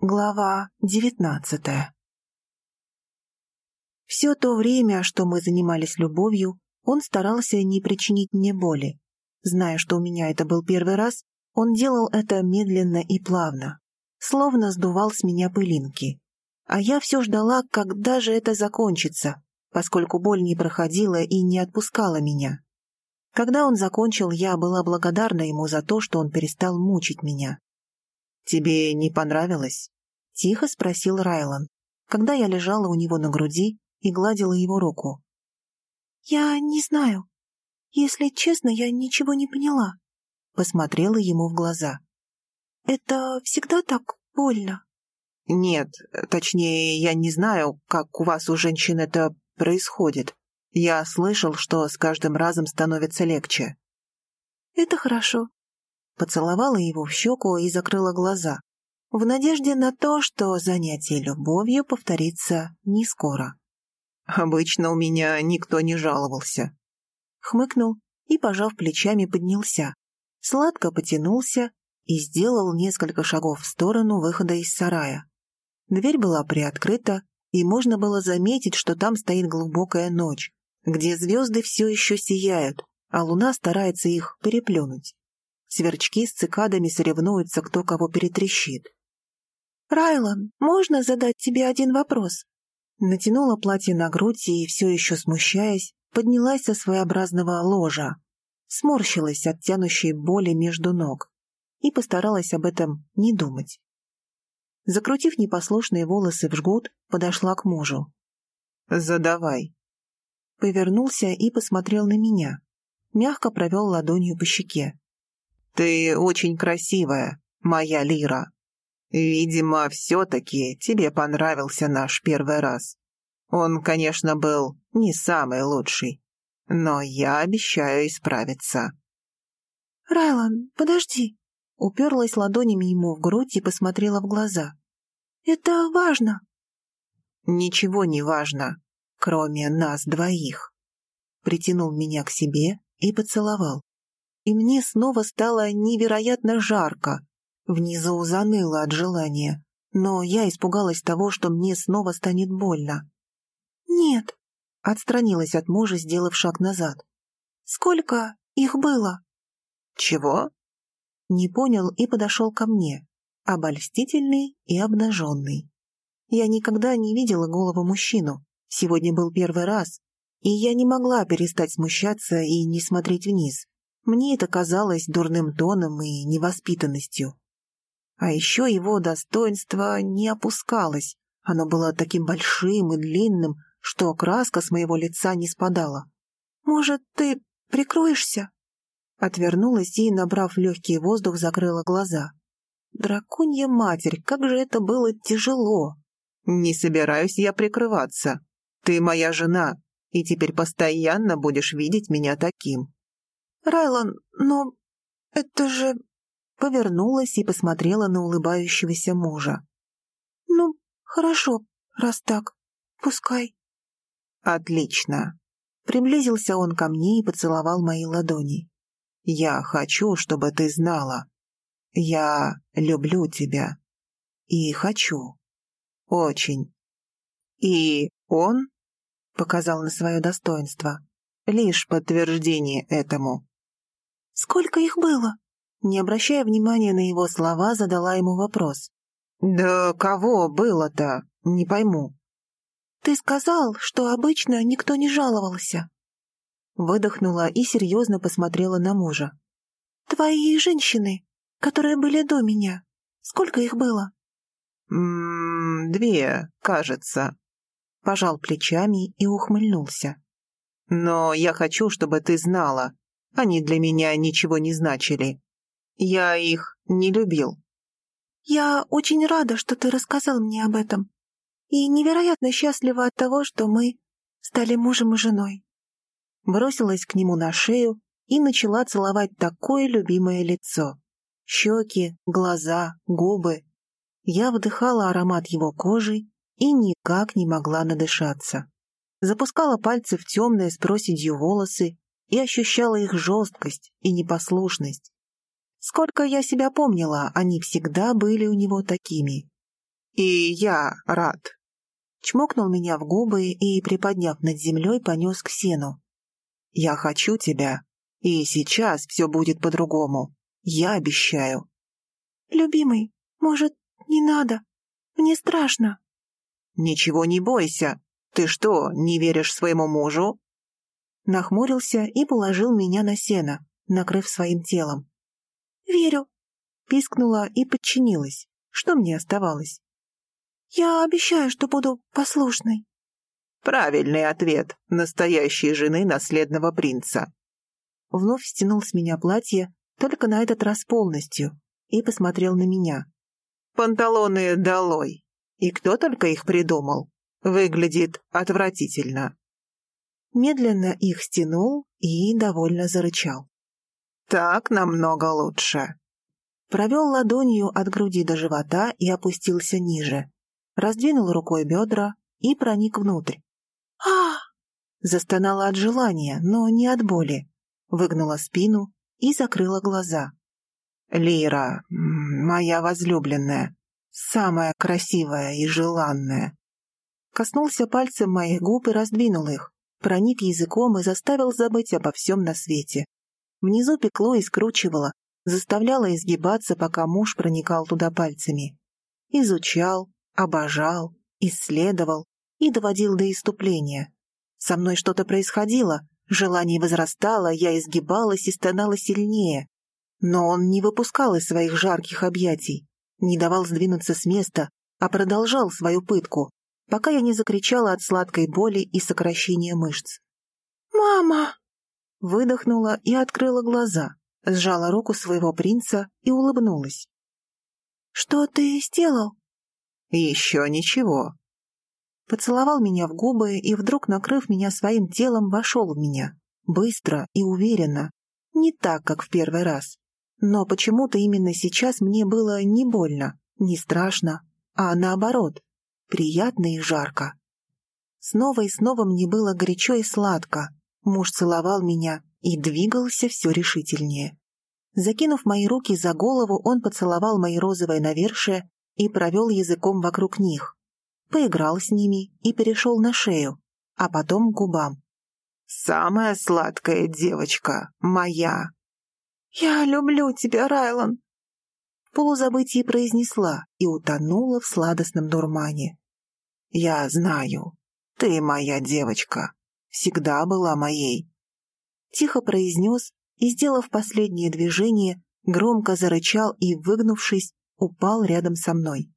Глава девятнадцатая Все то время, что мы занимались любовью, он старался не причинить мне боли. Зная, что у меня это был первый раз, он делал это медленно и плавно, словно сдувал с меня пылинки. А я все ждала, когда же это закончится, поскольку боль не проходила и не отпускала меня. Когда он закончил, я была благодарна ему за то, что он перестал мучить меня. «Тебе не понравилось?» — тихо спросил Райлан, когда я лежала у него на груди и гладила его руку. «Я не знаю. Если честно, я ничего не поняла», — посмотрела ему в глаза. «Это всегда так больно?» «Нет, точнее, я не знаю, как у вас у женщин это происходит. Я слышал, что с каждым разом становится легче». «Это хорошо. Поцеловала его в щеку и закрыла глаза, в надежде на то, что занятие любовью повторится не скоро. Обычно у меня никто не жаловался. Хмыкнул и, пожав плечами, поднялся. Сладко потянулся и сделал несколько шагов в сторону выхода из сарая. Дверь была приоткрыта, и можно было заметить, что там стоит глубокая ночь, где звезды все еще сияют, а луна старается их переплюнуть. Сверчки с цикадами соревнуются, кто кого перетрещит. «Райлан, можно задать тебе один вопрос?» Натянула платье на грудь и, все еще смущаясь, поднялась со своеобразного ложа, сморщилась от тянущей боли между ног и постаралась об этом не думать. Закрутив непослушные волосы в жгут, подошла к мужу. «Задавай». Повернулся и посмотрел на меня. Мягко провел ладонью по щеке. «Ты очень красивая, моя Лира. Видимо, все-таки тебе понравился наш первый раз. Он, конечно, был не самый лучший, но я обещаю исправиться». «Райлан, подожди!» Уперлась ладонями ему в грудь и посмотрела в глаза. «Это важно!» «Ничего не важно, кроме нас двоих!» Притянул меня к себе и поцеловал и мне снова стало невероятно жарко. Внизу заныло от желания, но я испугалась того, что мне снова станет больно. «Нет», — отстранилась от мужа, сделав шаг назад. «Сколько их было?» «Чего?» Не понял и подошел ко мне, обольстительный и обнаженный. Я никогда не видела голого мужчину, сегодня был первый раз, и я не могла перестать смущаться и не смотреть вниз. Мне это казалось дурным тоном и невоспитанностью. А еще его достоинство не опускалось. Оно было таким большим и длинным, что краска с моего лица не спадала. «Может, ты прикроешься?» Отвернулась и, набрав легкий воздух, закрыла глаза. «Драконья матерь, как же это было тяжело!» «Не собираюсь я прикрываться. Ты моя жена, и теперь постоянно будешь видеть меня таким. «Райлан, но это же...» Повернулась и посмотрела на улыбающегося мужа. «Ну, хорошо, раз так. Пускай». «Отлично». Приблизился он ко мне и поцеловал мои ладони. «Я хочу, чтобы ты знала. Я люблю тебя. И хочу. Очень. И он...» — показал на свое достоинство. «Лишь подтверждение этому. Сколько их было?» Не обращая внимания на его слова, задала ему вопрос. «Да кого было-то? Не пойму». «Ты сказал, что обычно никто не жаловался». Выдохнула и серьезно посмотрела на мужа. «Твои женщины, которые были до меня, сколько их было?» «М -м, «Две, кажется». Пожал плечами и ухмыльнулся. «Но я хочу, чтобы ты знала, они для меня ничего не значили. Я их не любил. Я очень рада, что ты рассказал мне об этом. И невероятно счастлива от того, что мы стали мужем и женой. Бросилась к нему на шею и начала целовать такое любимое лицо. Щеки, глаза, губы. Я вдыхала аромат его кожи и никак не могла надышаться. Запускала пальцы в темные с проседью волосы и ощущала их жесткость и непослушность. Сколько я себя помнила, они всегда были у него такими. И я рад. Чмокнул меня в губы и, приподняв над землей, понес к сену. Я хочу тебя, и сейчас все будет по-другому. Я обещаю. Любимый, может, не надо? Мне страшно. Ничего не бойся. Ты что, не веришь своему мужу? Нахмурился и положил меня на сено, накрыв своим телом. Верю. Пискнула и подчинилась. Что мне оставалось? Я обещаю, что буду послушной. Правильный ответ настоящей жены наследного принца. Вновь стянул с меня платье, только на этот раз полностью, и посмотрел на меня. Панталоны долой. И кто только их придумал. Выглядит отвратительно. Медленно их стянул и довольно зарычал. Так намного лучше. Провел ладонью от груди до живота и опустился ниже. Раздвинул рукой бедра и проник внутрь. а Застонала от желания, но не от боли. Выгнула спину и закрыла глаза. «Лира, моя возлюбленная, самая красивая и желанная». Коснулся пальцем моих губ и раздвинул их, проник языком и заставил забыть обо всем на свете. Внизу пекло и скручивало, заставляло изгибаться, пока муж проникал туда пальцами. Изучал, обожал, исследовал и доводил до иступления. Со мной что-то происходило, желание возрастало, я изгибалась и стонала сильнее. Но он не выпускал из своих жарких объятий, не давал сдвинуться с места, а продолжал свою пытку, пока я не закричала от сладкой боли и сокращения мышц. «Мама!» Выдохнула и открыла глаза, сжала руку своего принца и улыбнулась. «Что ты сделал?» «Еще ничего». Поцеловал меня в губы и, вдруг накрыв меня своим телом, вошел в меня. Быстро и уверенно. Не так, как в первый раз. Но почему-то именно сейчас мне было не больно, не страшно, а наоборот, приятно и жарко. Снова и снова мне было горячо и сладко. Муж целовал меня и двигался все решительнее. Закинув мои руки за голову, он поцеловал мои розовые навершия и провел языком вокруг них. Поиграл с ними и перешел на шею, а потом к губам. «Самая сладкая девочка, моя!» «Я люблю тебя, Райлан!» В полузабытии произнесла и утонула в сладостном дурмане. «Я знаю, ты моя девочка, всегда была моей!» Тихо произнес и, сделав последнее движение, громко зарычал и, выгнувшись, упал рядом со мной.